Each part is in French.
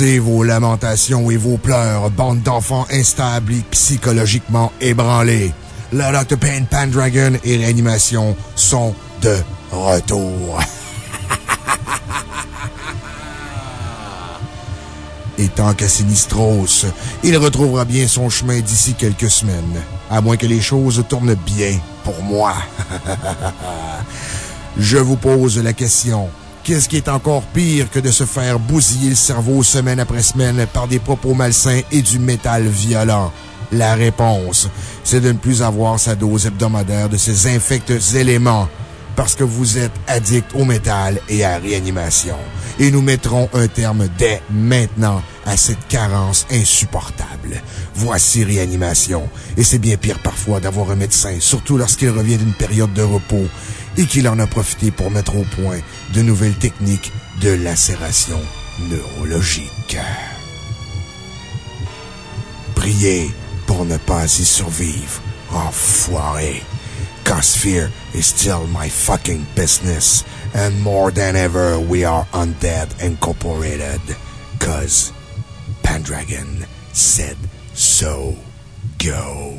Vos lamentations et vos pleurs, bande d'enfants instables et psychologiquement ébranlés. Le Dr. Pain Pandragon et Réanimation sont de retour. Et tant qu'à Sinistros, il retrouvera bien son chemin d'ici quelques semaines. À moins que les choses tournent bien pour moi. Je vous pose la question. Qu'est-ce qui est encore pire que de se faire bousiller le cerveau semaine après semaine par des propos malsains et du métal violent? La réponse, c'est de ne plus avoir sa dose hebdomadaire de ces infects éléments parce que vous êtes addict au métal et à réanimation. Et nous mettrons un terme dès maintenant à cette carence insupportable. Voici réanimation. Et c'est bien pire parfois d'avoir un médecin, surtout lorsqu'il revient d'une période de repos et qu'il en a profité pour mettre au point de nouvelles techniques de lacération neurologique. Priez pour ne pas y survivre, enfoiré. Cause fear is still my fucking business. And more than ever, we are Undead Incorporated. Cause Pendragon said so. Go.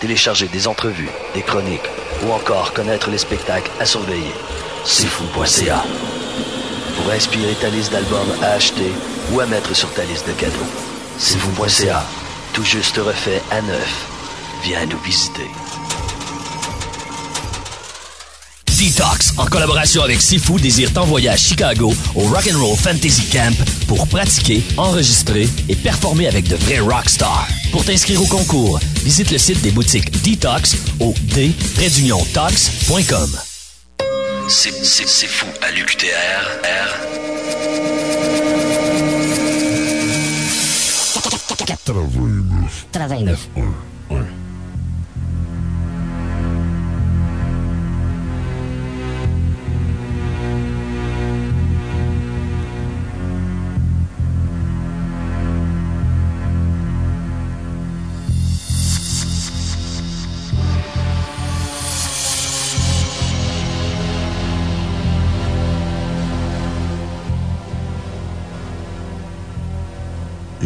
télécharger des entrevues, des chroniques ou encore connaître les spectacles à surveiller. C'est fou.ca pour inspirer ta liste d'albums à acheter ou à mettre sur ta liste de cadeaux. C'est fou.ca, tout juste refait à neuf. Viens nous visiter. Detox, en collaboration avec Sifu, désire t'envoyer à Chicago au Rock'n'Roll Fantasy Camp pour pratiquer, enregistrer et performer avec de vrais rockstars. Pour t'inscrire au concours, visite le site des boutiques Detox au d-tox.com. C'est fou à l'UQTR. R. 89.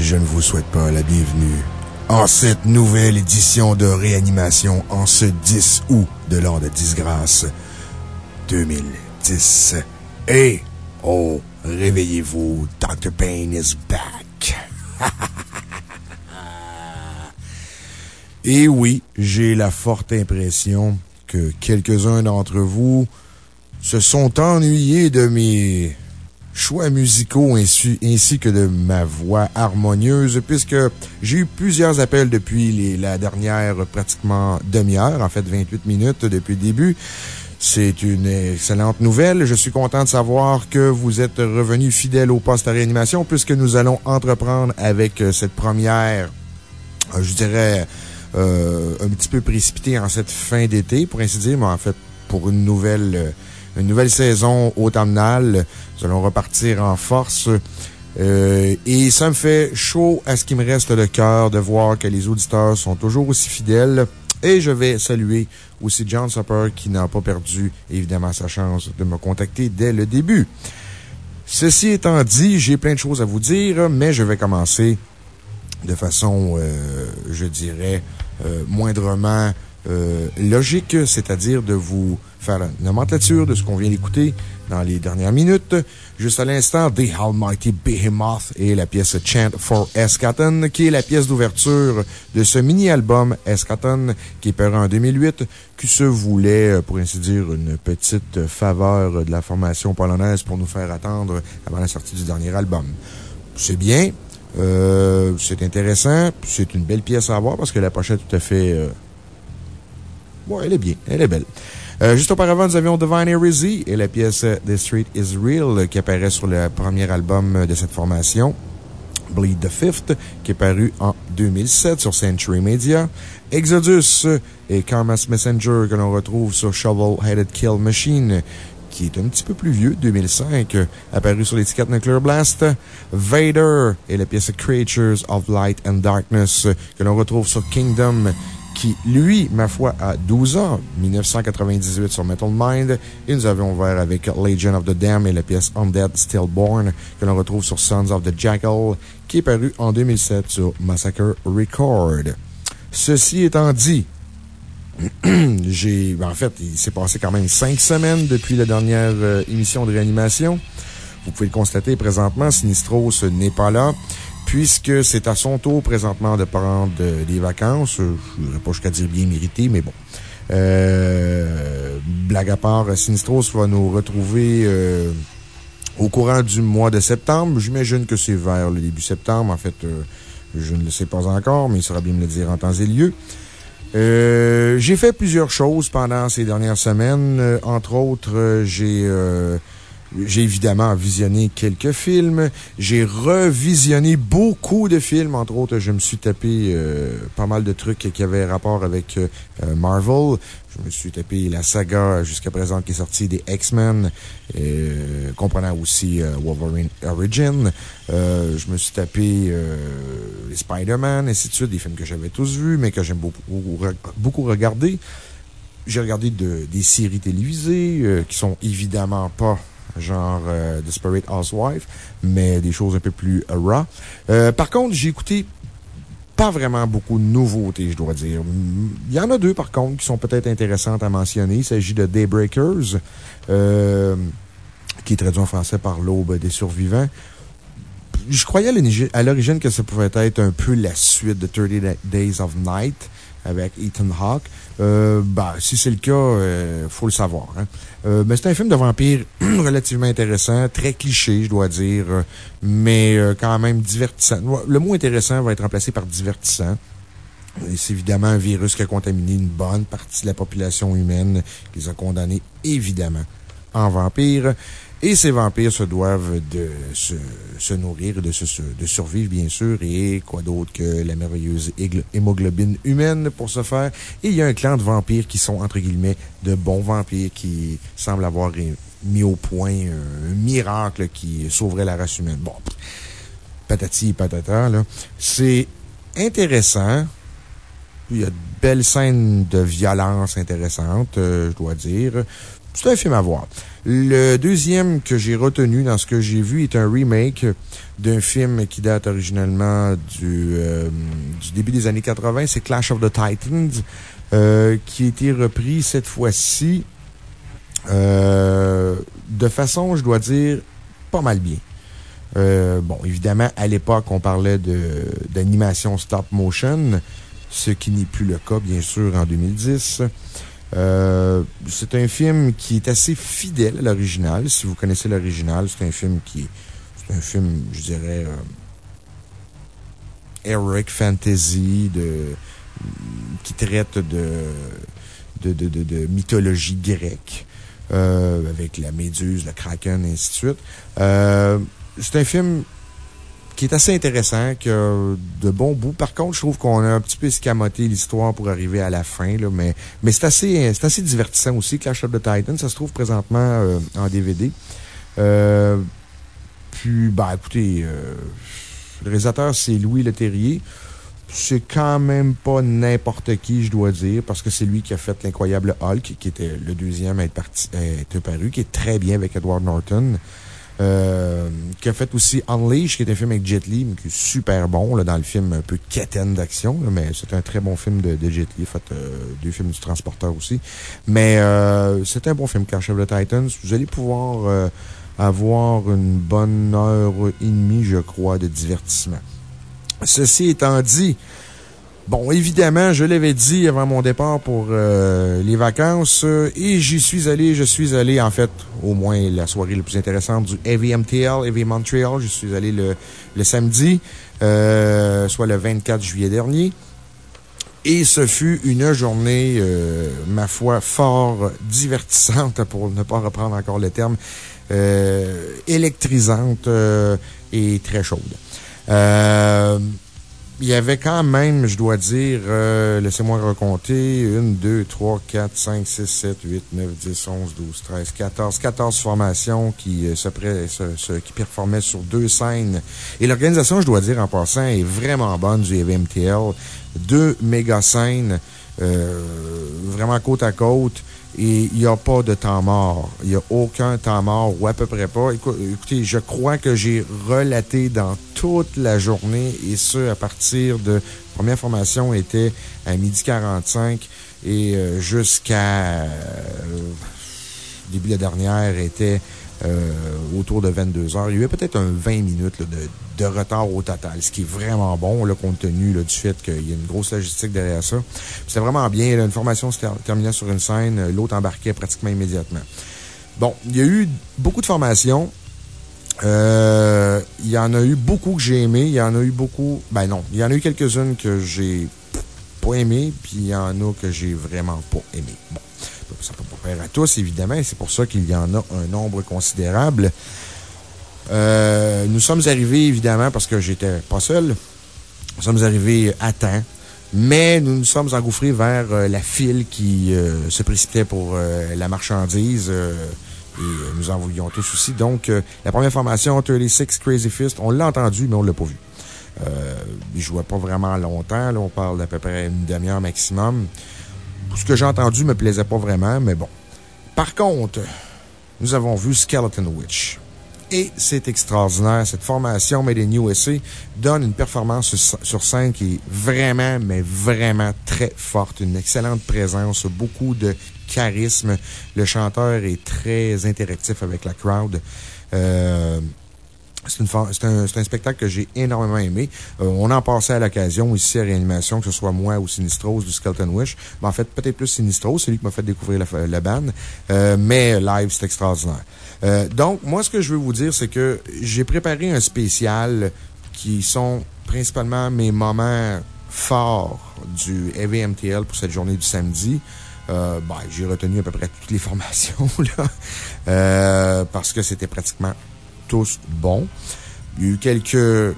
Je ne vous souhaite pas la bienvenue en cette nouvelle édition de réanimation en ce 10 août de l'an de disgrâce 2010. Et, oh, réveillez-vous, Dr. Payne is back. Et oui, j'ai la forte impression que quelques-uns d'entre vous se sont ennuyés de mes choix musicaux ainsi, ainsi que de ma voix harmonieuse, puisque j'ai eu plusieurs appels depuis les, la dernière pratiquement demi-heure, en fait 28 minutes depuis le début. C'est une excellente nouvelle. Je suis content de savoir que vous êtes revenus fidèles au poste à réanimation, puisque nous allons entreprendre avec euh, cette première, euh, je dirais, euh, un petit peu précipitée en cette fin d'été, pour ainsi dire, mais en fait, pour une nouvelle, euh, une nouvelle saison automnale. Nous allons repartir en force. Euh, et ça me fait chaud à ce qui me reste le cœur de voir que les auditeurs sont toujours aussi fidèles. Et je vais saluer aussi John Supper qui n'a pas perdu, évidemment, sa chance de me contacter dès le début. Ceci étant dit, j'ai plein de choses à vous dire, mais je vais commencer de façon, euh, je dirais, euh, moindrement euh, logique, c'est-à-dire de vous faire la nomenclature de ce qu'on vient d'écouter dans les dernières minutes. Juste à l'instant, The Almighty Behemoth et la pièce Chant for Eschaton, qui est la pièce d'ouverture de ce mini-album Eschaton, qui est paru en 2008, qui se voulait, euh, pour ainsi dire, une petite faveur de la formation polonaise pour nous faire attendre avant la sortie du dernier album. C'est bien. Euh, c'est intéressant. C'est une belle pièce à avoir parce que la pochette est tout à fait, euh, Bon, elle est bien, elle est belle. Euh, juste auparavant, nous avions Divine Heresy et la pièce The Street is Real qui apparaît sur le premier album de cette formation. Bleed the Fifth, qui est paru en 2007 sur Century Media. Exodus et Karma's Messenger, que l'on retrouve sur Shovel Headed Kill Machine, qui est un petit peu plus vieux, 2005, apparu sur l'étiquette Nuclear Blast. Vader et la pièce Creatures of Light and Darkness, que l'on retrouve sur Kingdom, qui, lui, ma foi, a 12 ans, 1998 sur Metal Mind. Et nous avions ouvert avec Legion of the Damned et la pièce Undead Stillborn, que l'on retrouve sur Sons of the Jackal, qui est paru en 2007 sur Massacre Record. Ceci étant dit, j'ai, ben, en fait, il s'est passé quand même cinq semaines depuis la dernière euh, émission de réanimation. Vous pouvez le constater présentement, Sinistros n'est pas là. Puisque c'est à son tour présentement de prendre des vacances. Je ne pas jusqu'à dire bien mérité, mais bon. Euh, blague à part, Sinistros va nous retrouver euh, au courant du mois de septembre. J'imagine que c'est vers le début septembre. En fait, euh, je ne le sais pas encore, mais il sera bien me le dire en temps et lieu. j'ai fait plusieurs choses pendant ces dernières semaines. entre autres, j'ai j'ai évidemment visionné quelques films. J'ai revisionné beaucoup de films. Entre autres, je me suis tapé euh, pas mal de trucs qui avaient rapport avec euh, euh, Marvel. Je me suis tapé la saga jusqu'à présent qui est sortie des X-Men, comprenant aussi Wolverine Origin. je me suis tapé les Spider-Man, ainsi de suite, des films que j'avais tous vus, mais que j'aime beaucoup, beaucoup regarder. J'ai regardé des séries télévisées qui sont évidemment pas genre euh, Desperate Housewife, mais des choses un peu plus raw. Euh, par contre, j'ai écouté pas vraiment beaucoup de nouveautés, je dois dire. Il y en a deux, par contre, qui sont peut-être intéressantes à mentionner. Il s'agit de Daybreakers, euh, qui est traduit en français par L'Aube des Survivants. Je croyais à l'origine que ça pouvait être un peu la suite de 30 Days of Night avec Ethan Hawke. Euh, bah, si c'est le cas, euh, faut le savoir. Hein. Euh, mais c'est un film de vampire relativement intéressant, très cliché, je dois dire, mais euh, quand même divertissant. Le mot intéressant va être remplacé par divertissant. C'est évidemment un virus qui a contaminé une bonne partie de la population humaine, qui les a condamnés, évidemment, en vampires. Et ces vampires se doivent de se, nourrir, de, de survivre, bien sûr, et quoi d'autre que la merveilleuse hémoglobine humaine pour ce faire. Et il y a un clan de vampires qui sont, entre guillemets, de bons vampires qui semblent avoir mis au point un miracle qui sauverait la race humaine. Bon, patati patata, là. C'est intéressant. Il y a de belles scènes de violence intéressantes, euh, je dois dire. C'est un film à voir. Le deuxième que j'ai retenu dans ce que j'ai vu est un remake d'un film qui date originellement du, euh, début des années 80. C'est Clash of the Titans, euh, qui a été repris cette fois-ci euh, de façon, je dois dire, pas mal bien. bon, évidemment, à l'époque, on parlait d'animation stop motion, ce qui n'est plus le cas, bien sûr, en 2010. Euh, c'est un film qui est assez fidèle à l'original. Si vous connaissez l'original, c'est un film qui c'est un film, je dirais, euh, Eric Fantasy, de, qui traite de, de, de, de, mythologie grecque, euh, avec la méduse, le kraken, et ainsi de suite. c'est un film qui est assez intéressant, qui a de bons bouts. Par contre, je trouve qu'on a un petit peu escamoté l'histoire pour arriver à la fin, là, mais, mais c'est assez, assez divertissant aussi, Clash of the Titans. Ça se trouve présentement euh, en DVD. Euh, puis, bah, écoutez, euh, le réalisateur, c'est Louis Leterrier. C'est quand même pas n'importe qui, je dois dire, parce que c'est lui qui a fait l'incroyable Hulk, qui était le deuxième à être, parti, à être paru, qui est très bien avec Edward Norton. Euh, qui a fait aussi Unleash, qui est un film avec Jet Li, qui est super bon, là, dans le film un peu quétaine d'action, mais c'est un très bon film de, de Jet Li. Fait euh, deux films du transporteur aussi. Mais euh, c'est un bon film, Clash of the Titans. Vous allez pouvoir avoir une bonne heure et demie, je crois, de divertissement. Ceci étant dit, Bon, évidemment, je l'avais dit avant mon départ pour euh, les vacances, euh, et j'y suis allé, je suis allé, en fait, au moins la soirée la plus intéressante du AVMTL, AV Montreal. Je suis allé le, le samedi, euh, soit le 24 juillet dernier. Et ce fut une journée, ma foi, fort divertissante, pour ne pas reprendre encore le terme, électrisante et très chaude. Il y avait quand même, je dois dire, euh, laissez-moi raconter, 1, 2, 3, 4, 5, 6, 7, 8, 9, 10, 11, 12, 13, 14, 14 formations qui, euh, se, qui performaient sur deux scènes. Et l'organisation, je dois dire, en passant, est vraiment bonne du EVMTL. Deux méga scènes, euh, vraiment côte à côte. Et il n'y a pas de temps mort. Il n'y a aucun temps mort, ou à peu près pas. Écoutez, je crois que j'ai relaté dans toute la journée, et ce, à partir de... La première formation était à midi 45 et euh, jusqu'à... Euh, début de la dernière était autour de 22 heures. Il y avait peut-être un 20 minutes de de retard au total, ce qui est vraiment bon, là, compte tenu du fait qu'il y a une grosse logistique derrière ça. C'était vraiment bien. une formation se terminait sur une scène, l'autre embarquait pratiquement immédiatement. Bon, il y a eu beaucoup de formations. Euh, il y en a eu beaucoup que j'ai aimé. Il y en a eu beaucoup. Ben non, il y en a eu quelques-unes que j'ai pas aimé, puis il y en a que j'ai vraiment pas aimé. Bon, ça peut pas faire à tous, évidemment, c'est pour ça qu'il y en a un nombre considérable. Euh, nous sommes arrivés, évidemment, parce que j'étais pas seul. Nous sommes arrivés à temps. Mais nous nous sommes engouffrés vers euh, la file qui euh, se précipitait pour la marchandise. et nous en voulions tous aussi. Donc, la première formation, 36 Crazy Fist, on l'a entendu, mais on l'a pas vu. Euh, il jouait pas vraiment longtemps. Là, on parle d'à peu près une demi-heure maximum. Ce que j'ai entendu me plaisait pas vraiment, mais bon. Par contre, nous avons vu Skeleton Witch. Et c'est extraordinaire. Cette formation Made in USA donne une performance sur scène qui est vraiment, mais vraiment très forte. Une excellente présence, beaucoup de charisme. Le chanteur est très interactif avec la crowd. Euh, c'est un, spectacle que j'ai énormément aimé. Euh, on en passait à l'occasion ici à Réanimation, que ce soit moi ou Sinistros du Skeleton Wish. Mais en fait, peut-être plus Sinistros, c'est lui qui m'a fait découvrir la, la bande. Euh, mais live, c'est extraordinaire. Euh, donc, moi, ce que je veux vous dire, c'est que j'ai préparé un spécial qui sont principalement mes moments forts du EVMTL pour cette journée du samedi. Euh, ben, j'ai retenu à peu près toutes les formations, parce que c'était pratiquement tous bons. Il y a eu quelques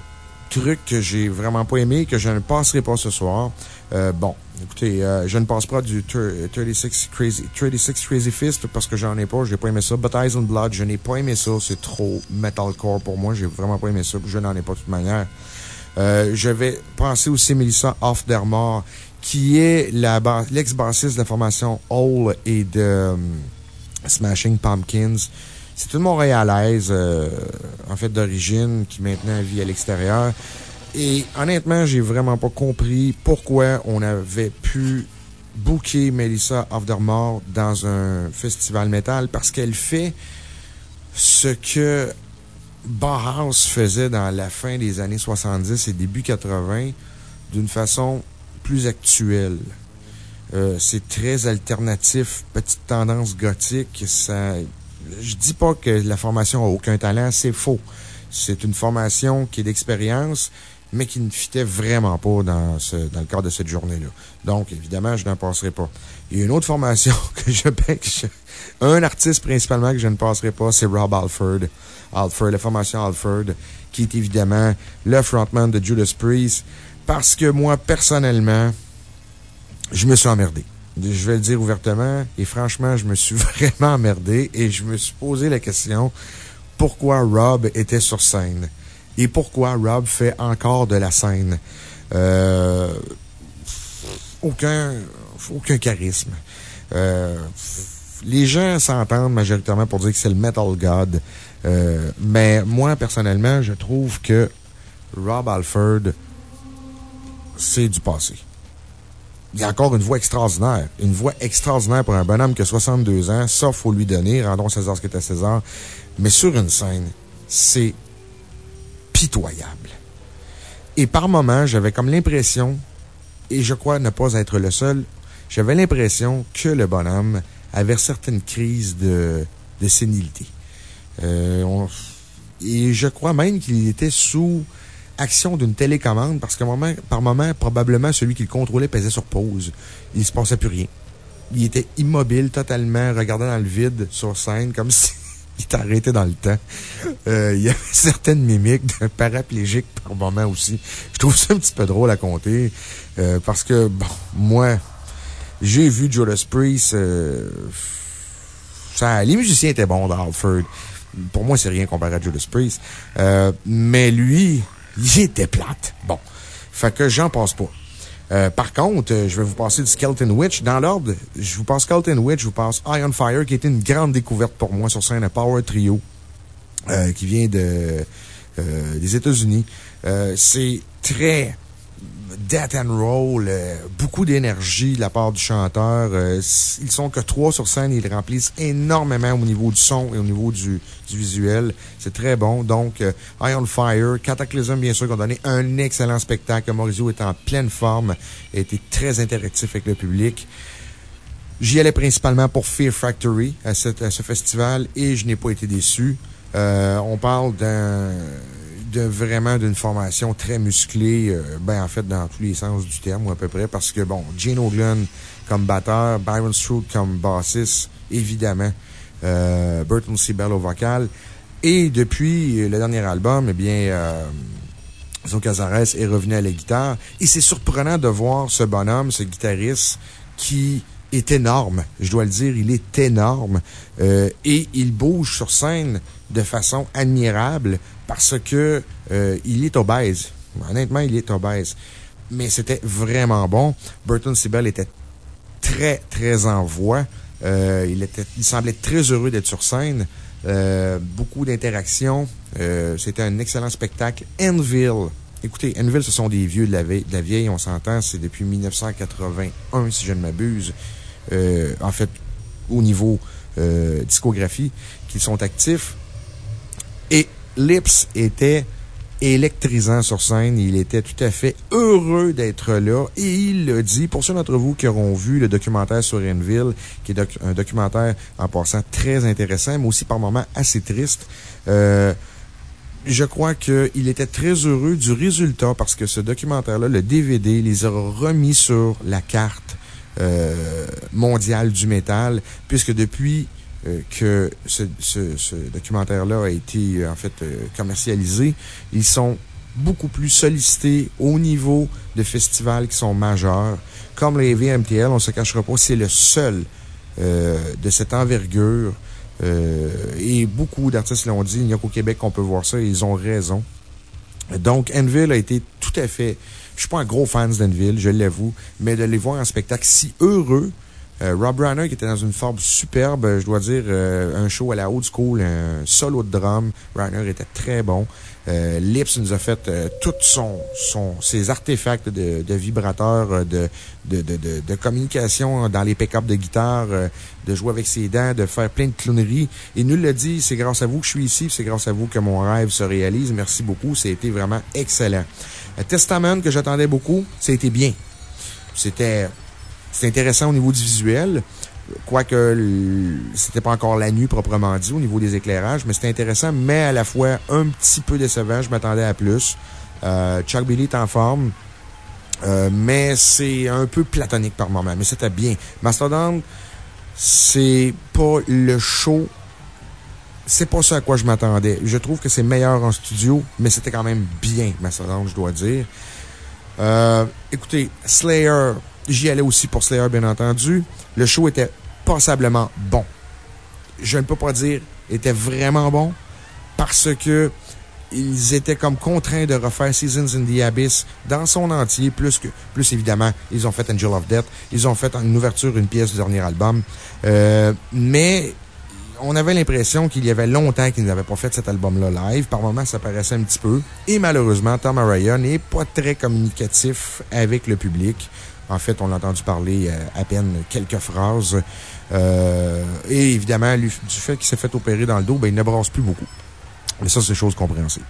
trucs que j'ai vraiment pas aimé, que je ne passerai pas ce soir. Euh, bon, écoutez, euh, je ne passe pas du 36 Crazy, 36 Crazy Fist parce que j'en ai pas, j'ai pas aimé ça. But Eyes and Blood, je n'ai pas aimé ça. C'est trop metalcore pour moi. J'ai vraiment pas aimé ça. Je n'en ai pas de toute manière. Euh, je vais penser aussi Melissa Off Dermore, qui est l'ex-bassiste de la formation Hole et de Smashing Pumpkins. C'est une Montréalaise, euh, en fait, d'origine, qui maintenant vit à l'extérieur. Et honnêtement, j'ai vraiment pas compris pourquoi on avait pu booker Melissa Aftermore dans un festival métal parce qu'elle fait ce que Bauhaus faisait dans la fin des années 70 et début 80 d'une façon plus actuelle. Euh, c'est très alternatif, petite tendance gothique. Ça, je dis pas que la formation a aucun talent, c'est faux. C'est une formation qui est d'expérience, mais qui ne fitait vraiment pas dans, le cadre de cette journée-là. Donc, évidemment, je n'en passerai pas. Il y a une autre formation que je, un artiste principalement que je ne passerai pas, c'est Rob Alford. Alford, la formation Alford, qui est évidemment le frontman de Judas Priest, parce que moi, personnellement, je me suis emmerdé. Je vais le dire ouvertement. Et franchement, je me suis vraiment emmerdé et je me suis posé la question pourquoi Rob était sur scène? Et pourquoi Rob fait encore de la scène? Euh, aucun, aucun charisme. Euh, les gens s'entendent majoritairement pour dire que c'est le Metal God. Euh, mais moi, personnellement, je trouve que Rob Alford, c'est du passé il a encore une voix extraordinaire. Une voix extraordinaire pour un bonhomme qui a 62 ans. Ça, faut lui donner. Rendons César ce qui est à César. Mais sur une scène, c'est pitoyable. Et par moments, j'avais comme l'impression, et je crois ne pas être le seul, j'avais l'impression que le bonhomme avait certaines crises de, de sénilité. Euh, et je crois même qu'il était sous action d'une télécommande parce que moment, par moment, probablement, celui qui le contrôlait pesait sur pause. Il ne se passait plus rien. Il était immobile totalement, regardant dans le vide sur scène, comme si il était arrêté dans le temps. Euh, il y avait certaines mimiques d'un paraplégique par moment aussi. Je trouve ça un petit peu drôle à compter euh, parce que, bon, moi, j'ai vu Judas Priest. Euh, les musiciens étaient bons dans Alford. Pour moi, c'est rien comparé à Judas Priest. mais lui, il était plate. Bon. Fait que j'en passe pas. Euh, par contre, euh, je vais vous passer du Skeleton Witch. Dans l'ordre, je vous passe Skeleton Witch, je vous passe Iron Fire, qui était une grande découverte pour moi sur scène, un power trio, euh, qui vient de, des États-Unis. c'est très death and roll, beaucoup d'énergie de la part du chanteur. ils sont que trois sur scène, ils remplissent énormément au niveau du son et au niveau du, du visuel. C'est très bon. Donc, Eye on Fire, Cataclysm, bien sûr, qui ont donné un excellent spectacle. Maurizio est en pleine forme, a été très interactif avec le public. J'y allais principalement pour Fear Factory à, ce festival et je n'ai pas été déçu. Euh, on parle d'un de vraiment d'une formation très musclée, euh, ben en fait dans tous les sens du terme ou à peu près, parce que bon, Gene O'Glen comme batteur, Byron Stroud comme bassiste, évidemment, euh, Burton Seabell au vocal. Et depuis le dernier album, eh bien, euh, Zo Cazares est revenu à la guitare. Et c'est surprenant de voir ce bonhomme, ce guitariste, qui est énorme. Je dois le dire, il est énorme. Euh, et il bouge sur scène de façon admirable parce que euh, il est obèse. Honnêtement, il est obèse. Mais c'était vraiment bon. Burton Sibel était très, très en voix. Euh, il, était, il semblait très heureux d'être sur scène. beaucoup d'interactions. c'était un excellent spectacle. Enville Écoutez, Enville, ce sont des vieux de la, vieille, de la vieille on s'entend. C'est depuis 1981, si je ne m'abuse. Euh, en fait, au niveau euh, discographie, qu'ils sont actifs. Et Lips était électrisant sur scène. Il était tout à fait heureux d'être là. Et il le dit, pour ceux d'entre vous qui auront vu le documentaire sur Enville, qui est un documentaire en passant très intéressant, mais aussi par moments assez triste, euh, je crois qu'il était très heureux du résultat parce que ce documentaire-là, le DVD, les a remis sur la carte euh, mondiale du métal, puisque depuis euh, que ce, documentaire-là a été, euh, en fait, commercialisé, ils sont beaucoup plus sollicités au niveau de festivals qui sont majeurs, comme les VMTL, on se cachera pas, c'est le seul de cette envergure euh, et beaucoup d'artistes l'ont dit. Il n'y a qu'au Québec qu'on peut voir ça et ils ont raison. Donc, Enville a été tout à fait. Je suis pas un gros fan d'Enville, je l'avoue, mais de les voir en spectacle si heureux, euh, Rob Reiner, qui était dans une forme superbe, je dois dire, euh, un show à la old school, un solo de drum. Reiner était très bon. Euh, Lips nous a fait euh, tous son, ses artefacts de, de vibrateurs, de, de, communication dans les pick-up de guitare, de jouer avec ses dents, de faire plein de clowneries. Et nous le dit, c'est grâce à vous que je suis ici, c'est grâce à vous que mon rêve se réalise. Merci beaucoup. C'était vraiment excellent. Testament, que j'attendais beaucoup, c'était bien. C'était c'est intéressant au niveau du visuel. Quoique, c'était pas encore la nuit proprement dit au niveau des éclairages, mais c'était intéressant, mais à la fois un petit peu décevant. Je m'attendais à plus. Euh, Chuck Billy est en forme. Euh, mais c'est un peu platonique par moment. Mais c'était bien. Mastodon, c'est pas le show. C'est pas ça à quoi je m'attendais. Je trouve que c'est meilleur en studio, mais c'était quand même bien, Mastodon, je dois dire. Euh, écoutez, Slayer, J'y allais aussi pour Slayer, bien entendu. Le show était passablement bon. Je ne peux pas dire était vraiment bon parce que ils étaient comme contraints de refaire Seasons in the Abyss dans son entier, plus que, plus évidemment, ils ont fait Angel of Death, ils ont fait une ouverture, une pièce du dernier album. Euh, mais on avait l'impression qu'il y avait longtemps qu'ils n'avaient pas fait cet album-là live. Par moments, ça paraissait un petit peu. Et malheureusement, Tom Araya n'est pas très communicatif avec le public. En fait, on l'a entendu parler euh, à peine quelques phrases. Euh, et évidemment, du fait qu'il s'est fait opérer dans le dos, ben, il ne brasse plus beaucoup. Mais ça, c'est chose compréhensible.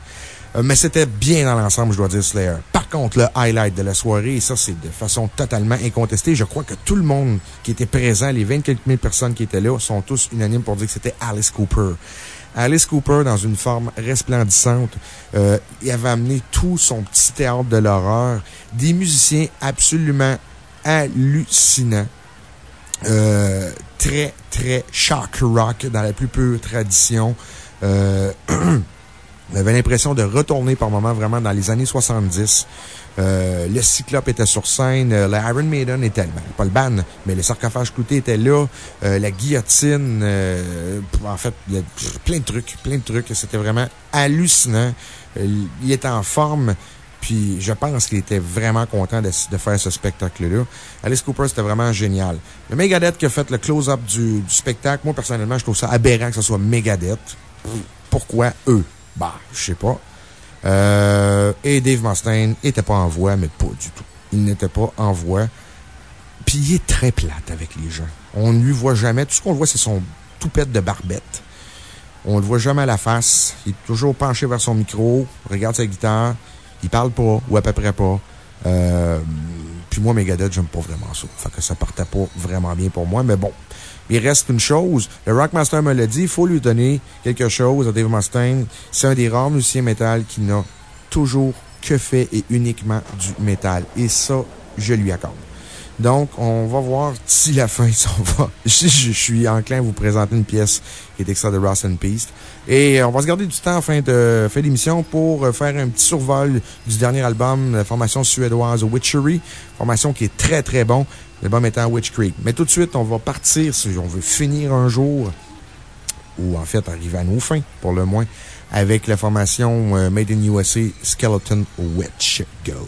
Euh, mais c'était bien dans l'ensemble, je dois dire, Slayer. Par contre, le highlight de la soirée, et ça, c'est de façon totalement incontestée. Je crois que tout le monde qui était présent, les 20 quelques mille personnes qui étaient là, sont tous unanimes pour dire que c'était Alice Cooper. Alice Cooper, dans une forme resplendissante, euh, il avait amené tout son petit théâtre de l'horreur, des musiciens absolument hallucinants. Euh, très, très shock rock dans la plus pure tradition. Euh, on avait l'impression de retourner par moments vraiment dans les années 70. Euh, le Cyclope était sur scène, euh, le Iron Maiden était, ben, pas le ban, mais le sarcophage clouté était là, euh, la guillotine, en fait, plein de trucs, plein de trucs. C'était vraiment hallucinant. il était en forme. Puis je pense qu'il était vraiment content de, faire ce spectacle-là. Alice Cooper, c'était vraiment génial. Le Megadeth qui a fait le close-up du, du, spectacle, moi, personnellement, je trouve ça aberrant que ce soit Megadeth. Pourquoi eux? Bah, je sais pas. Euh, et Dave Mustaine était pas en voix, mais pas du tout. il n'était pas en voix. Puis il est très plate avec les gens. On ne lui voit jamais. Tout ce qu'on voit, c'est son toupette de barbette. On le voit jamais à la face. Il est toujours penché vers son micro, regarde sa guitare. Il parle pas, ou à peu près pas. Euh, puis moi, Megadeth, j'aime pas vraiment ça. Fait que ça partait pas vraiment bien pour moi, mais bon. Il reste une chose. Le Rockmaster me l'a dit, il faut lui donner quelque chose à Dave Mustaine. C'est un des rares musiciens métal qui n'a toujours que fait et uniquement du métal. Et ça, je lui accorde. Donc, on va voir d'ici la fin si on va. Je, je, suis enclin à vous présenter une pièce qui est extrait de Ross and Peace. Et on va se garder du temps en fin de, fin d'émission pour faire un petit survol du dernier album, la formation suédoise Witchery. Formation qui est très, très bon. L'album étant Witch Creek. Mais tout de suite, on va partir si on veut finir un jour, ou en fait arriver à nos fins, pour le moins, avec la formation euh, Made in USA Skeleton Witch. Go!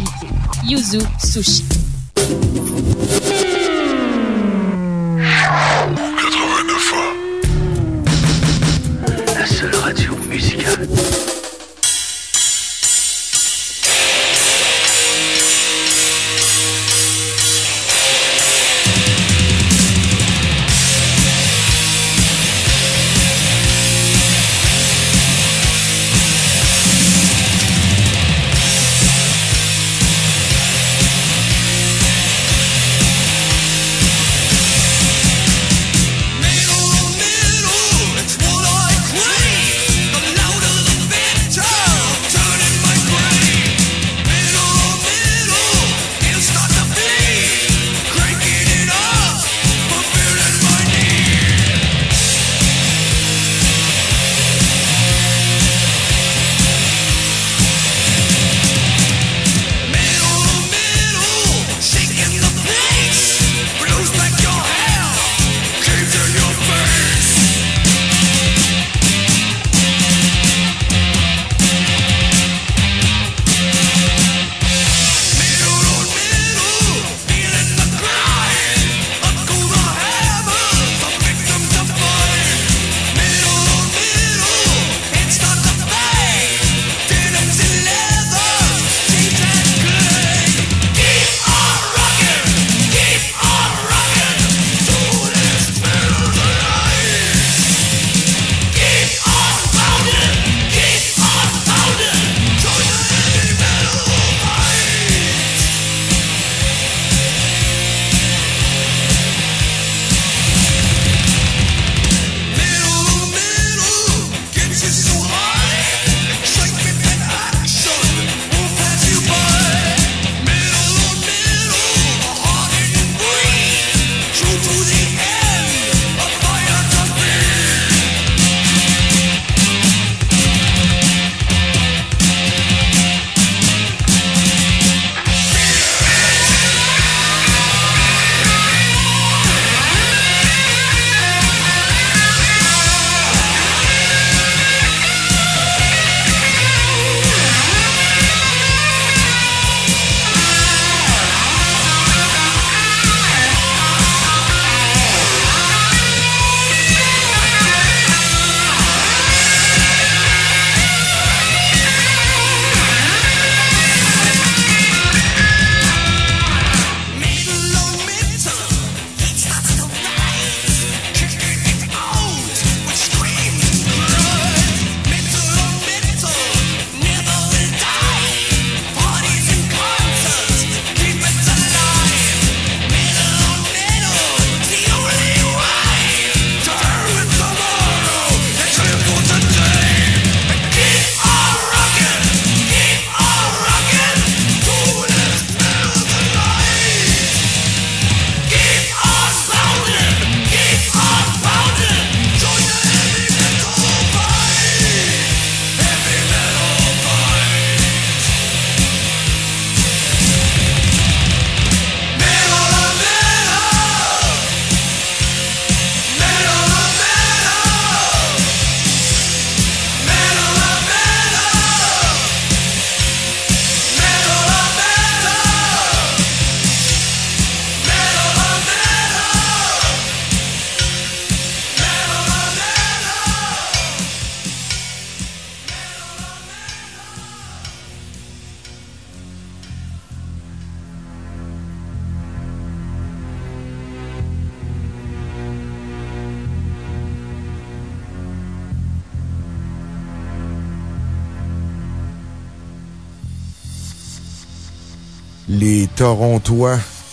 Yuzu Sushi. 89 La seule radio musicale.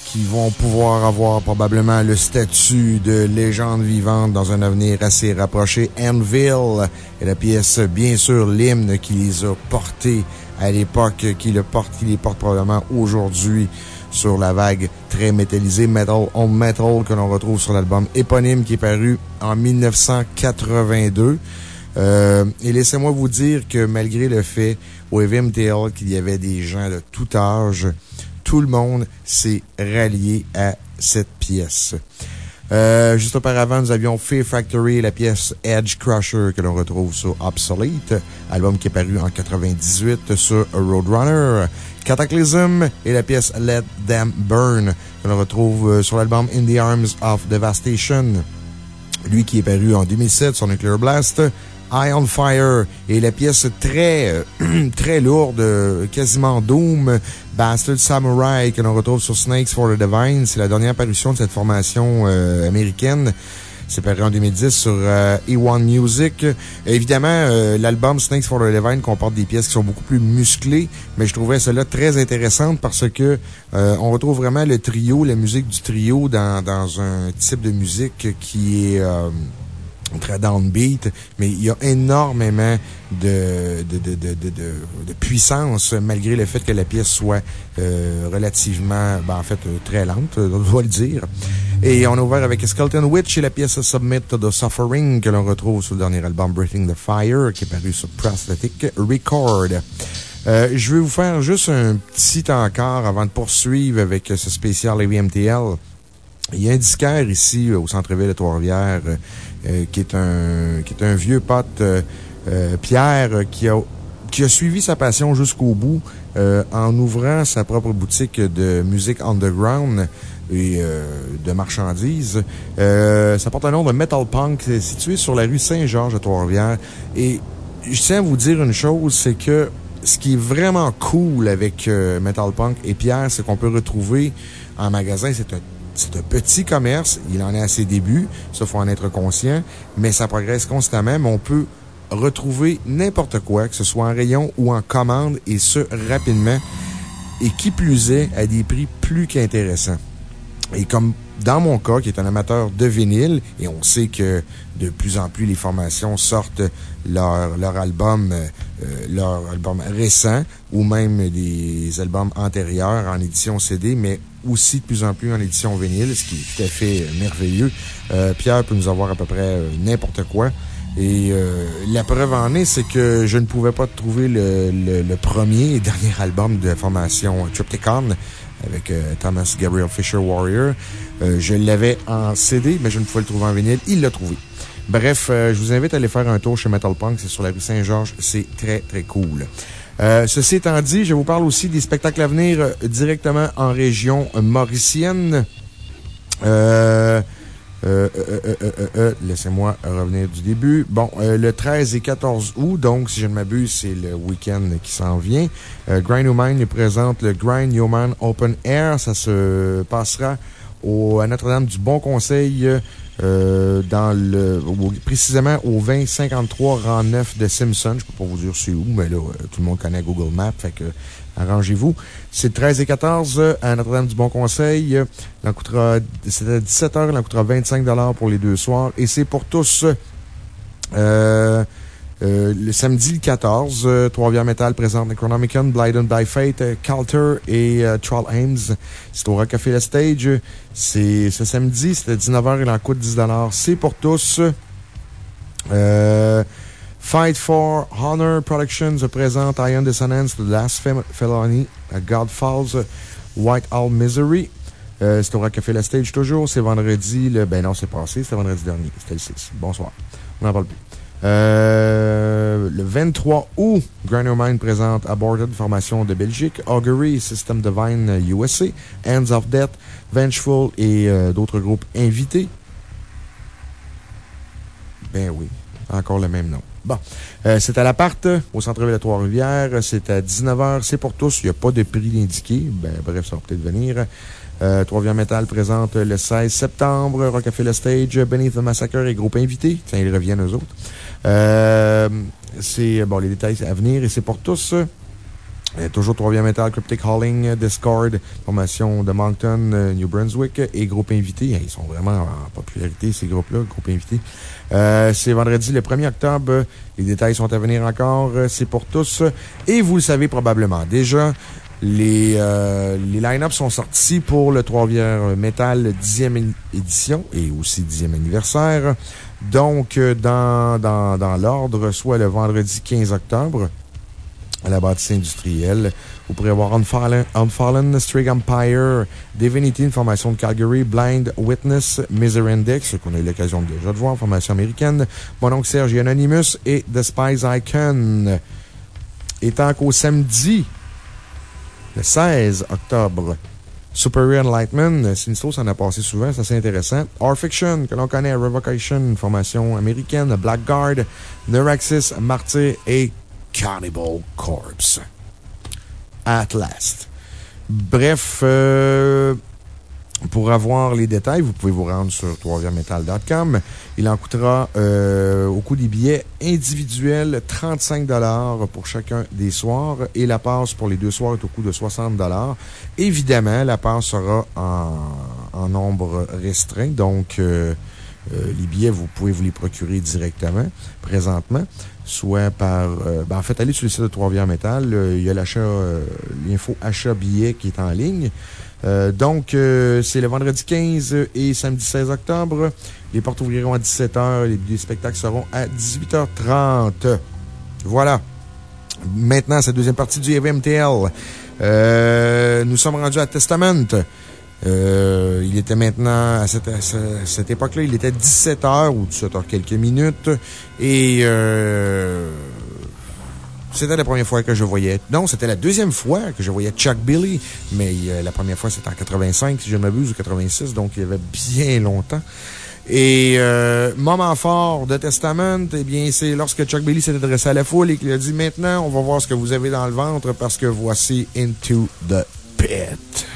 Qui vont pouvoir avoir probablement le statut de légende vivante dans un avenir assez rapproché. Anvil est la pièce, bien sûr, l'hymne qui les a portés à l'époque, qui, le porte, qui les porte probablement aujourd'hui sur la vague très métallisée Metal on Metal que l'on retrouve sur l'album éponyme qui est paru en 1982. Euh, et laissez-moi vous dire que malgré le fait au EVMTL qu'il y avait des gens de tout âge, tout le monde s'est rallié à cette pièce. Euh, juste auparavant, nous avions Fear Factory, la pièce Edge Crusher que l'on retrouve sur Obsolete, album qui est paru en 98 sur Roadrunner. Cataclysm et la pièce Let Them Burn que l'on retrouve euh, sur l'album In the Arms of Devastation. Lui qui est paru en 2007 sur Nuclear Blast. Eye on Fire et la pièce très, euh, très lourde, quasiment Doom, Bastard Samurai, que l'on retrouve sur Snakes for the Divine. C'est la dernière parution de cette formation euh, américaine. C'est paru en 2010 sur euh, E1 Music. Évidemment, l'album Snakes for the Divine comporte des pièces qui sont beaucoup plus musclées, mais je trouvais cela très intéressante parce que on retrouve vraiment le trio, la musique du trio dans, dans un type de musique qui est très downbeat, mais il y a énormément de, de, de, de, de puissance, malgré le fait que la pièce soit euh, relativement, ben, en fait, euh, très lente, on doit le dire. Et on a ouvert avec Skeleton Witch et la pièce Submit to the Suffering que l'on retrouve sur le dernier album Breathing the Fire, qui est paru sur Prosthetic Record. Euh, je vais vous faire juste un petit encore avant de poursuivre avec ce spécial AVMTL. Il y a un disquaire ici, au centre-ville de Trois-Rivières, euh, qui, est un, qui est un vieux pote, euh, euh, Pierre, qui a, qui a suivi sa passion jusqu'au bout en ouvrant sa propre boutique de musique underground et de marchandises. ça porte le nom de Metal Punk, situé sur la rue Saint-Georges à Trois-Rivières. Et je tiens à vous dire une chose, c'est que ce qui est vraiment cool avec Metal Punk et Pierre, c'est qu'on peut retrouver en magasin, c'est un c'est un petit commerce, il en est à ses débuts, ça faut en être conscient, mais ça progresse constamment, mais on peut retrouver n'importe quoi, que ce soit en rayon ou en commande, et ce, rapidement, et qui plus est, à des prix plus qu'intéressants. Et comme dans mon cas, qui est un amateur de vinyle, et on sait que de plus en plus les formations sortent leur, leur album, euh, leur album récent, ou même des albums antérieurs en édition CD, mais aussi de plus en plus en édition vinyle, ce qui est tout à fait euh, merveilleux. Euh, Pierre peut nous avoir à peu près euh, n'importe quoi. Et la preuve en est, c'est que je ne pouvais pas trouver le, le, premier et dernier album de la formation Triptychon avec Thomas Gabriel Fisher Warrior. je l'avais en CD, mais je ne pouvais le trouver en vinyle. Il l'a trouvé. Bref, je vous invite à aller faire un tour chez Metal Punk. C'est sur la rue Saint-Georges. C'est très, très cool. Euh, ceci étant dit, je vous parle aussi des spectacles à venir euh, directement en région mauricienne. Euh, laissez-moi revenir du début. Bon, le 13 et 14 août, donc, si je ne m'abuse, c'est le week-end qui s'en vient. Grind Human nous présente le Grind Human Open Air. Ça se passera au, à Notre-Dame du Bon Conseil euh, dans le, précisément au 2053 rang 9 de Simpson. Je peux pas vous dire c'est où, mais là, euh, tout le monde connaît Google Maps, fait que, arrangez-vous. C'est 13 et 14 euh, à Notre-Dame du Bon Conseil. c'est à 17 h, il en coûtera 25 pour les deux soirs. Et c'est pour tous, euh, euh, le samedi le 14, euh, Trois-Rivières Metal présente Necronomicon, Blinded by Fate, euh, Calter et Troll Ames. C'est au Café La Stage. C'est ce samedi, c'est à 19h, il en coûte 10 C'est pour tous. Fight for Honor Productions présente Iron Dissonance, The Last Felony, God Falls, White Owl Misery. c'est au Café La Stage toujours. C'est vendredi, le, ben non, c'est passé, c'était vendredi dernier. C'était le 6. Bonsoir. On n'en parle plus. Euh, le 23 août, Griner Mind présente Aborted, formation de Belgique, Augury, System Divine USA, Hands of Death, Vengeful et euh, d'autres groupes invités. Ben oui, encore le même nom. Bon, euh, c'est à l'appart, au centre-ville de Trois-Rivières. C'est à 19h. C'est pour tous. Il n'y a pas de prix indiqué. Ben, bref, ça va peut-être venir. Euh, Trois-Rivières Metal présente le 16 septembre. Rock Le Stage, Beneath the Massacre et groupe invité. Tiens, ils reviennent eux autres. Euh, c'est, bon, les détails à venir et c'est pour tous. toujours Trois-Rivières Metal, Cryptic Hauling, Discord, formation de Moncton, New Brunswick et groupe invité. Ils sont vraiment en popularité, ces groupes-là, groupe invité. C'est vendredi le 1er octobre. Les détails sont à venir encore. C'est pour tous. Et vous le savez probablement déjà, les, euh, les line-ups sont sortis pour le Trois-Rivières Metal 10e édition et aussi 10e anniversaire. Donc, euh, dans, dans, dans l'ordre, soit le vendredi 15 octobre, à la bâtisse industrielle. Vous pourrez voir Unfallen, Unfallen Strig Empire, Divinity, une formation de Calgary, Blind Witness, Index, qu'on a eu l'occasion déjà de voir, formation américaine, Mon oncle Serge Anonymous et The Spies Icon. Et tant qu'au samedi, le 16 octobre. Superior Enlightenment, Sinistro s'en a passé souvent, c'est intéressant. Our Fiction, que l'on connaît, Revocation, formation américaine, Blackguard, Neuraxis, Martyr et Cannibal Corpse. At last. Bref, euh, pour avoir les détails, vous pouvez vous rendre sur 3 Il en coûtera, euh, au coût des billets individuels, 35 pour chacun des soirs et la passe pour les deux soirs est au coût de 60 Évidemment, la passe sera en, nombre restreint, donc euh, euh, les billets, vous pouvez vous les procurer directement, présentement, soit par... Ben, en fait, allez sur le site de Trois-Rivières Métal, il y a l'achat, l'info achat billet qui est en ligne. Euh, donc, euh, c'est le vendredi 15 et samedi 16 octobre. Les portes ouvriront à 17h. Les, spectacles seront à 18h30. Voilà. Maintenant, cette deuxième partie du EVMTL. Euh, nous sommes rendus à Testament. il était maintenant, à cette, cette époque-là, il était 17h ou 17h quelques minutes. Et c'était la première fois que je voyais. Non, c'était la deuxième fois que je voyais Chuck Billy, mais euh, la première fois c'était en 85, si je ne m'abuse, ou 86, donc il y avait bien longtemps. Et euh, moment fort de Testament, eh bien, c'est lorsque Chuck Billy s'est adressé à la foule et qu'il a dit Maintenant, on va voir ce que vous avez dans le ventre parce que voici Into the Pit.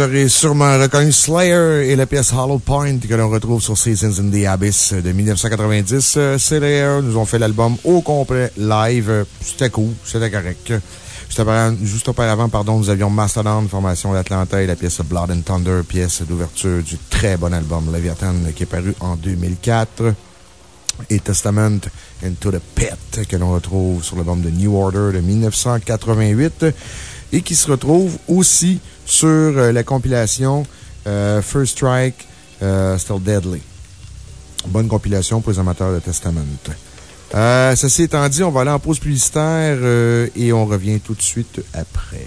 Vous aurez sûrement reconnu Slayer et la pièce Hollow Point que l'on retrouve sur Seasons in the Abyss de 1990. Euh, Slayer nous ont fait l'album au complet live. C'était cool, c'était correct. Juste auparavant, pardon, nous avions Mastodon, formation d'Atlanta et la pièce Blood and Thunder, pièce d'ouverture du très bon album Leviathan qui est paru en 2004. Et Testament Into the Pit que l'on retrouve sur l'album de New Order de 1988 et qui se retrouve aussi sur euh, la compilation euh, First Strike euh, Still Deadly. Bonne compilation pour les amateurs de Testament. Ceci étant dit, on va aller en pause publicitaire et on revient tout de suite après.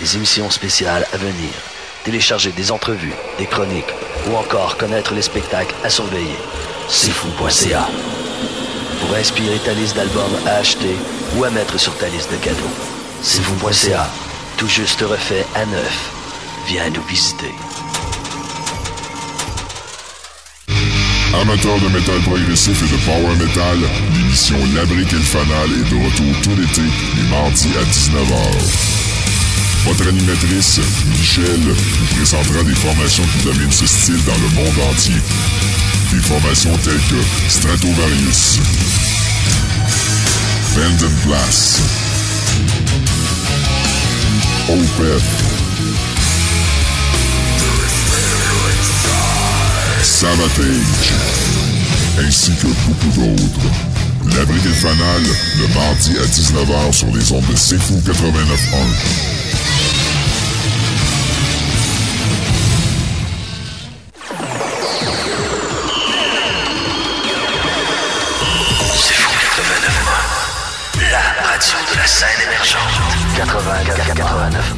les émissions spéciales à venir, télécharger des entrevues, des chroniques ou encore connaître les spectacles à surveiller. C'est fou.ca. Pour inspirer ta liste d'albums à acheter ou à mettre sur ta liste de cadeaux. C'est fou.ca. Tout juste refait à neuf. Viens nous visiter. Amateurs de métal progressif et de power metal, l'émission L'Abrique et le Fanal est de retour tout l'été, les mardis à 19h. Votre animatrice, Michel, vous présentera des formations qui dominent ce style dans le monde entier. Des formations telles que Stratovarius, Blast, Opeth, Savatage, ainsi que beaucoup d'autres. L'abri des fanales, le mardi à 19h sur les ondes de C'est 89.1. scène émergente. 84 89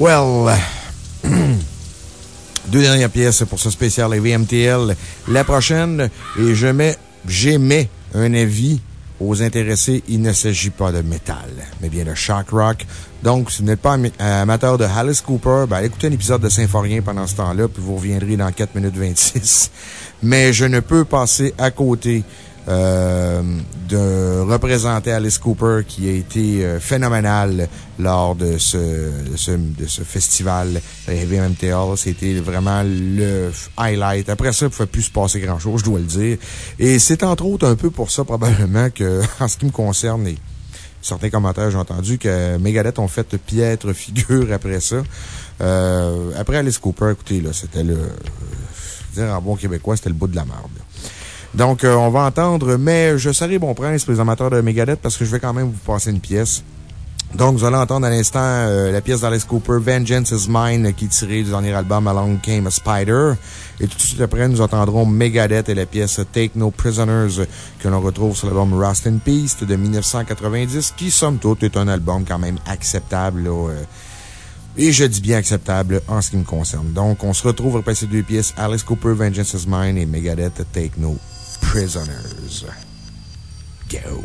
Well, deux dernières pièces pour ce spécial VMTL. La prochaine, et je mets, j'émets un avis aux intéressés, il ne s'agit pas de métal, mais bien de shock rock. Donc, si vous n'êtes pas amateur de Alice Cooper, ben, écoutez un épisode de Symphorien pendant ce temps-là, puis vous reviendrez dans 4 minutes 26. Mais je ne peux passer à côté euh, de représenter Alice Cooper qui a été euh, phénoménal lors de ce, de ce, de ce festival Heavy. C'était vraiment le highlight. Après ça, il ne pouvait plus se passer grand chose, je dois le dire. Et c'est entre autres un peu pour ça, probablement, que, en ce qui me concerne, et certains commentaires, j'ai entendu que Megadeth ont fait piètre figure après ça. Euh, après Alice Cooper, écoutez, là, c'était le, dire en bon québécois, c'était le bout de la merde. Donc, euh, on va entendre, mais je serai bon prince pour les amateurs de Megadeth parce que je vais quand même vous passer une pièce. Donc, vous allez entendre à l'instant euh, la pièce d'Alice Cooper, Vengeance is Mine, qui est tirée du dernier album Along Came a Spider. Et tout de suite après, nous entendrons Megadeth et la pièce Take No Prisoners, que l'on retrouve sur l'album Rust in Peace de 1990, qui, somme toute, est un album quand même acceptable, euh, et je dis bien acceptable en ce qui me concerne. Donc, on se retrouve après ces deux pièces, Alice Cooper, Vengeance is Mine et Megadeth Take No prisoners. Go.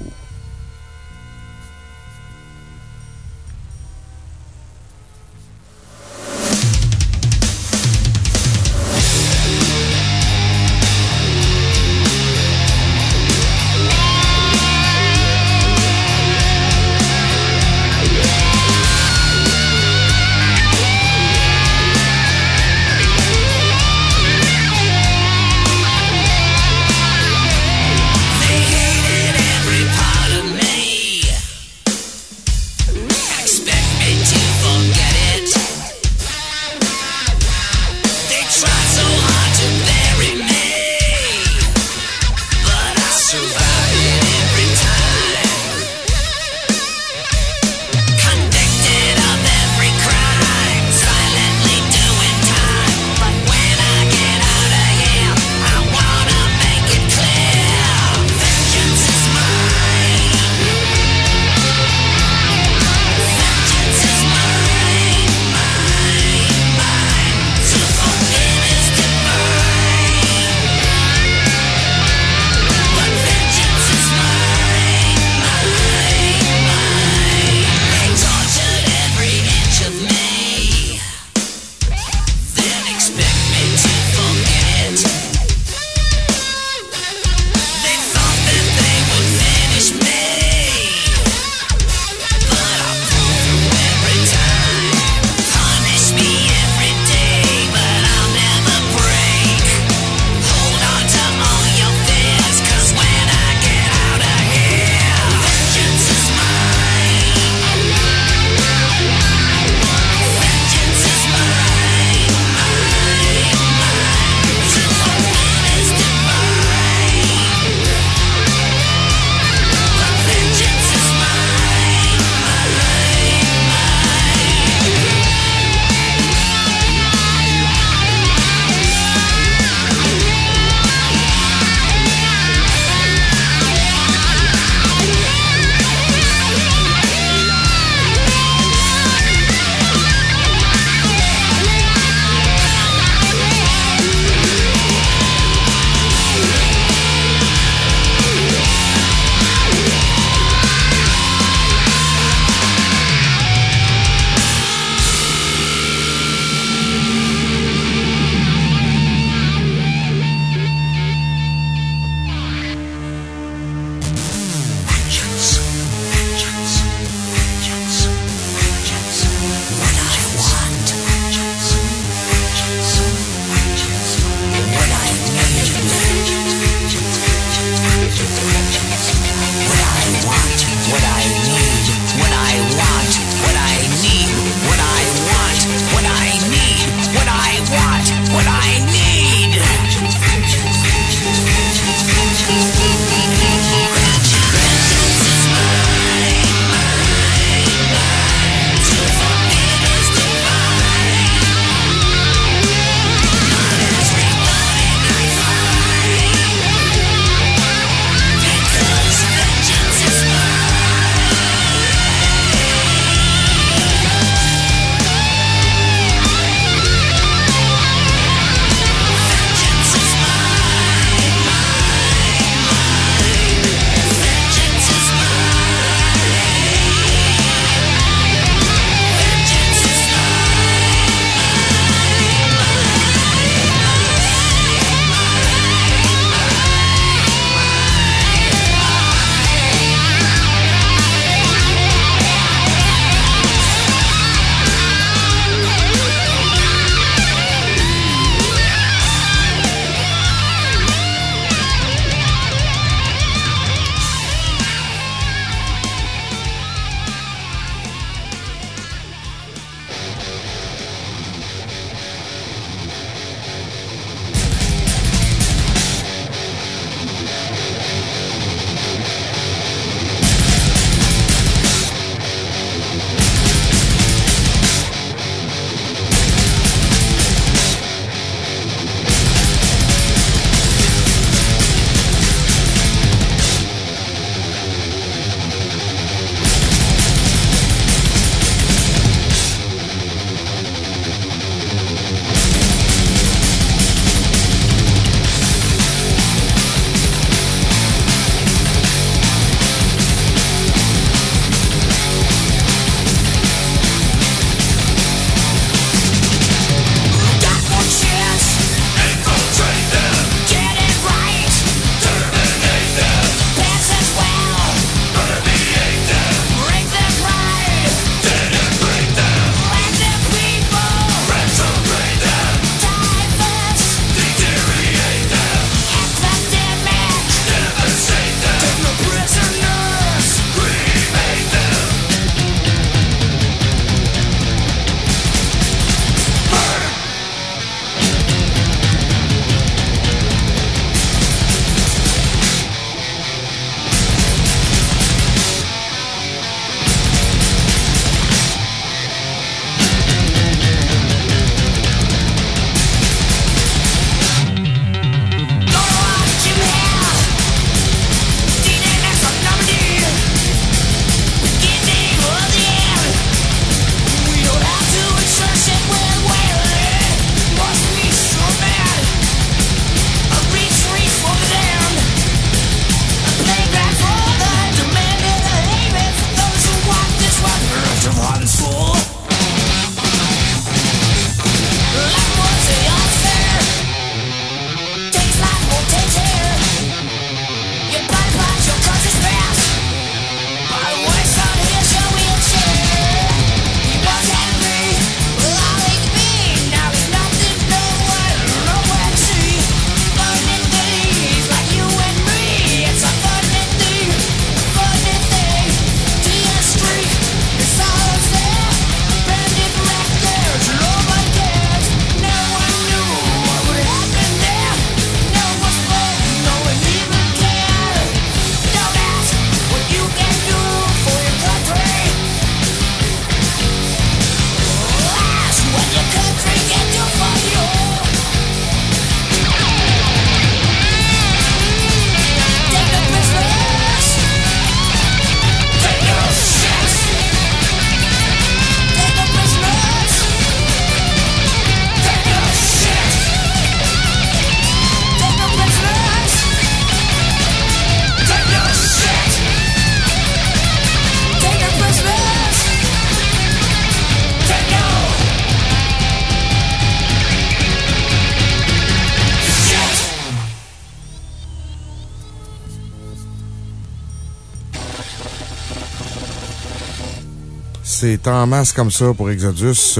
En masse comme ça pour Exodus.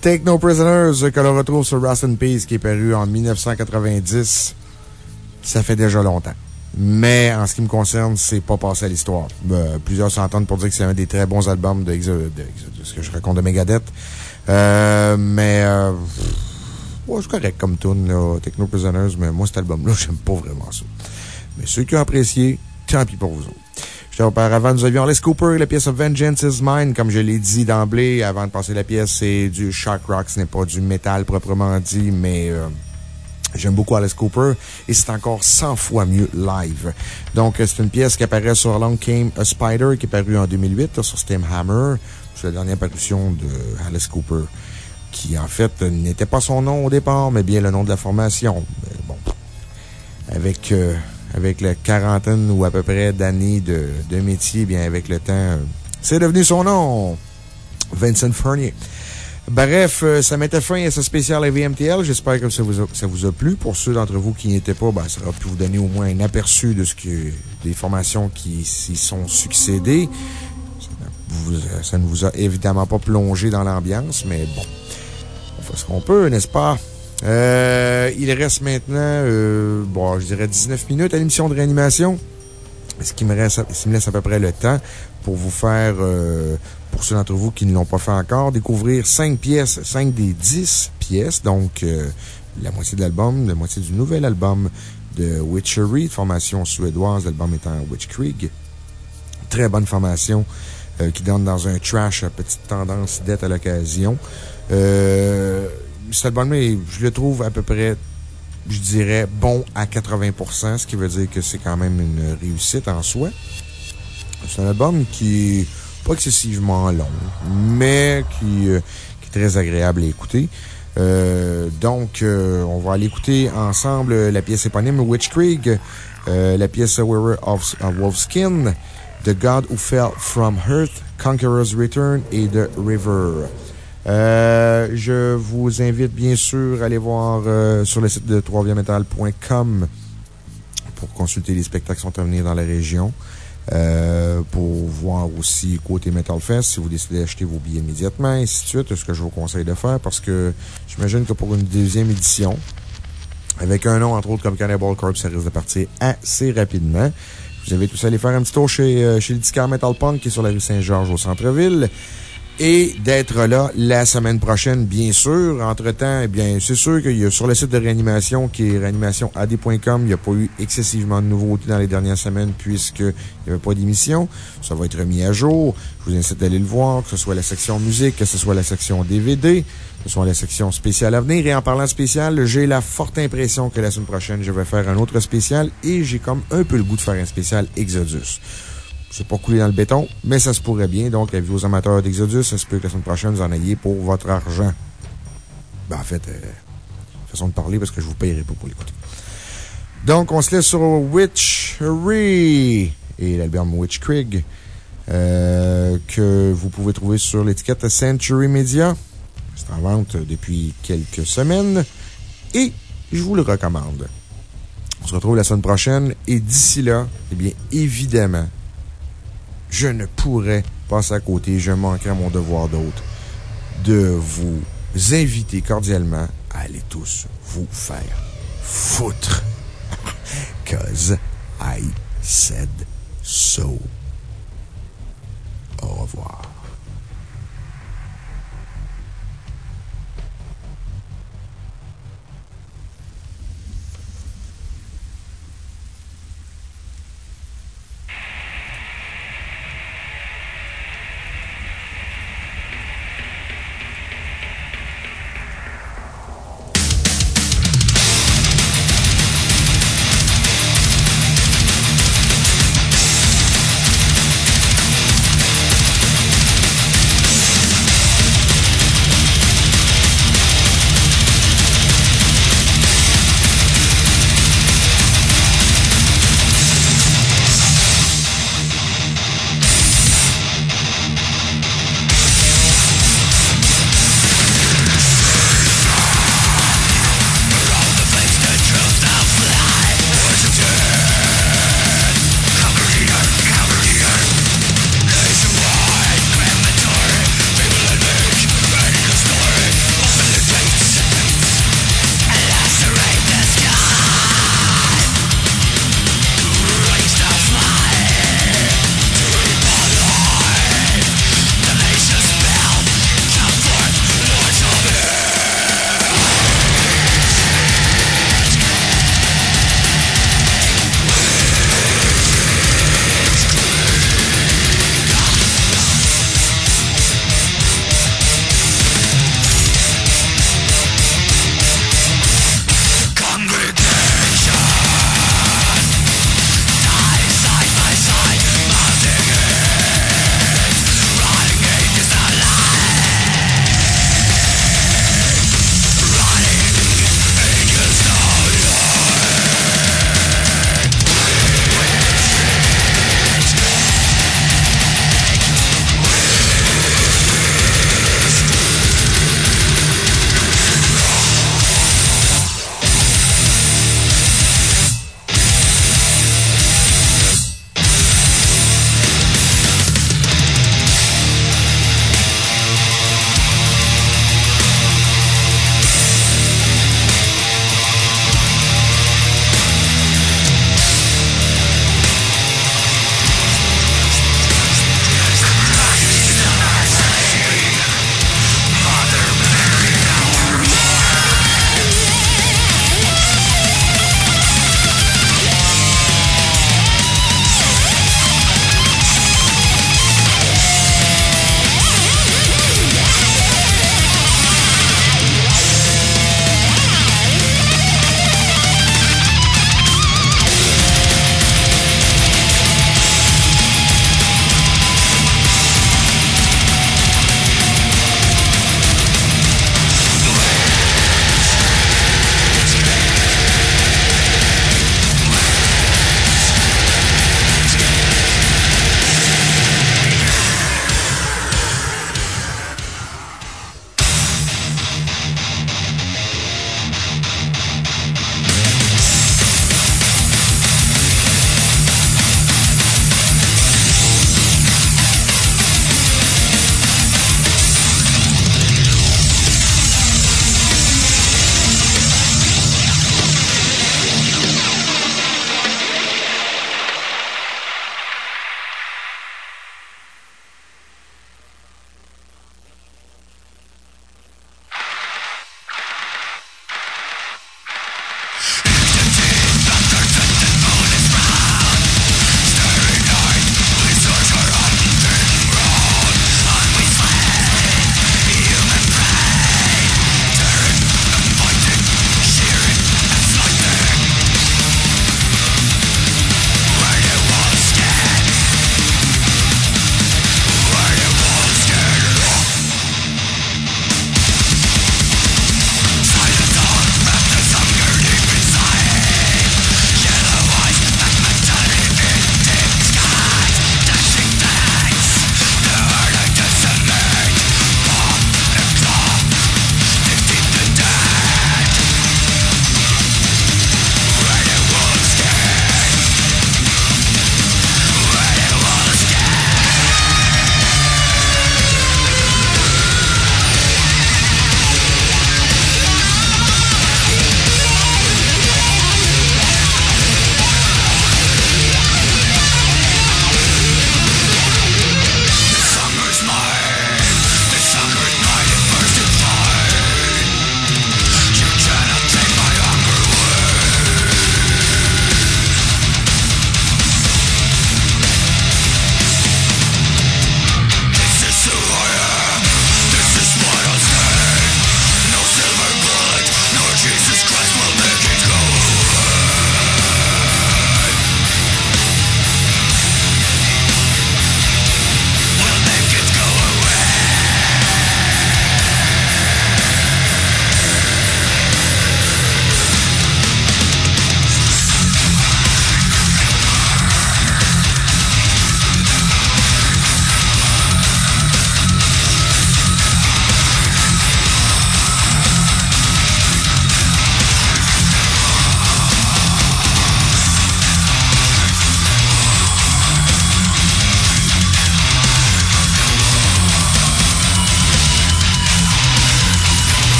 Take No Prisoners, que l'on retrouve sur Rust and Peace, qui est paru en 1990. Ça fait déjà longtemps. Mais en ce qui me concerne, c'est pas passé à l'histoire. Euh, plusieurs s'entendent pour dire que c'est un des très bons albums de, ce que je raconte de Megadeth. Euh, mais, euh, c'est correct comme tune, là, Techno Prisoners, mais moi, cet album-là, j'aime pas vraiment ça. Mais ceux qui ont apprécié, tant pis pour vous autres. Auparavant, nous avions Les Cooper, la pièce Vengeance is Mine. Comme je l'ai dit d'emblée, avant de passer la pièce, c'est du shock rock. Ce n'est pas du métal proprement dit, mais euh, j'aime beaucoup Alice Cooper et c'est encore 100 fois mieux live. Donc, c'est une pièce qui apparaît sur Long Came a Spider, qui est paru en 2008 sur Steam Hammer. C'est la dernière parution de Alice Cooper, qui en fait n'était pas son nom au départ, mais bien le nom de la formation. bon, avec. Euh, avec la quarantaine ou à peu près d'années de, métier, bien, avec le temps, c'est devenu son nom. Vincent Fournier. Bref, euh, ça mettait fin à ce spécial AVMTL. J'espère que ça vous, a, ça plu. Pour ceux d'entre vous qui n'y étaient pas, ben, ça aura pu vous donner au moins un aperçu de ce que, des formations qui s'y sont succédées. Ça, ne vous a évidemment pas plongé dans l'ambiance, mais bon. On fait ce qu'on peut, n'est-ce pas? Euh, il reste maintenant, euh, bon, je dirais 19 minutes à l'émission de réanimation. Ce qui me, reste, ce me laisse à peu près le temps pour vous faire, euh, pour ceux d'entre vous qui ne l'ont pas fait encore, découvrir 5 pièces, 5 des 10 pièces. Donc, euh, la moitié de l'album, la moitié du nouvel album de Witchery, formation suédoise, l'album étant Witchkrieg. Très bonne formation qui donne dans un trash à petite tendance d'être à l'occasion. Euh, cet album je le trouve à peu près, je dirais, bon à 80% ce qui veut dire que c'est quand même une réussite en soi. C'est un album qui est pas excessivement long, mais qui, euh, est très agréable à écouter. Euh, donc, euh, on va aller écouter ensemble la pièce éponyme Witch Creek, la pièce Wearer of, of Wolfskin, The God Who Fell From Earth, Conqueror's Return et The River. Euh, je vous invite bien sûr à aller voir euh, sur le site de 3 pour consulter les spectacles qui sont à venir dans la région. Euh, pour voir aussi côté Metal Fest, si vous décidez d'acheter vos billets immédiatement, ainsi de suite, ce que je vous conseille de faire, parce que j'imagine que pour une deuxième édition, avec un nom, entre autres, comme Cannibal Corpse, ça risque de partir assez rapidement. Vous avez tous à aller faire un petit tour chez, chez le Discar Metal Punk, qui est sur la rue Saint-Georges au centre-ville et d'être là la semaine prochaine, bien sûr. Entre-temps, eh bien, c'est sûr qu'il y a sur le site de réanimation, qui est réanimationad.com, il n'y a pas eu excessivement de nouveautés dans les dernières semaines puisqu'il n'y avait pas d'émission. Ça va être remis à jour. Je vous incite à aller le voir, que ce soit la section musique, que ce soit la section DVD, que ce soit la section spéciale à venir. Et en parlant spécial, j'ai la forte impression que la semaine prochaine, je vais faire un autre spécial et j'ai comme un peu le goût de faire un spécial Exodus. C'est pas coulé dans le béton, mais ça se pourrait bien. Donc, avis aux amateurs d'Exodus, ça se peut que la semaine prochaine, vous en ayez pour votre argent. Ben, en fait, euh, façon de parler parce que je vous paierai pas pour l'écouter. Donc, on se laisse sur Witchery et l'album Witch Krieg, euh, que vous pouvez trouver sur l'étiquette Century Media. C'est en vente depuis quelques semaines et je vous le recommande. On se retrouve la semaine prochaine et d'ici là, eh bien, évidemment, je ne pourrais passer à côté, je manquerai à mon devoir d'autre de vous inviter cordialement à aller tous vous faire foutre. Cause I said so. Au revoir.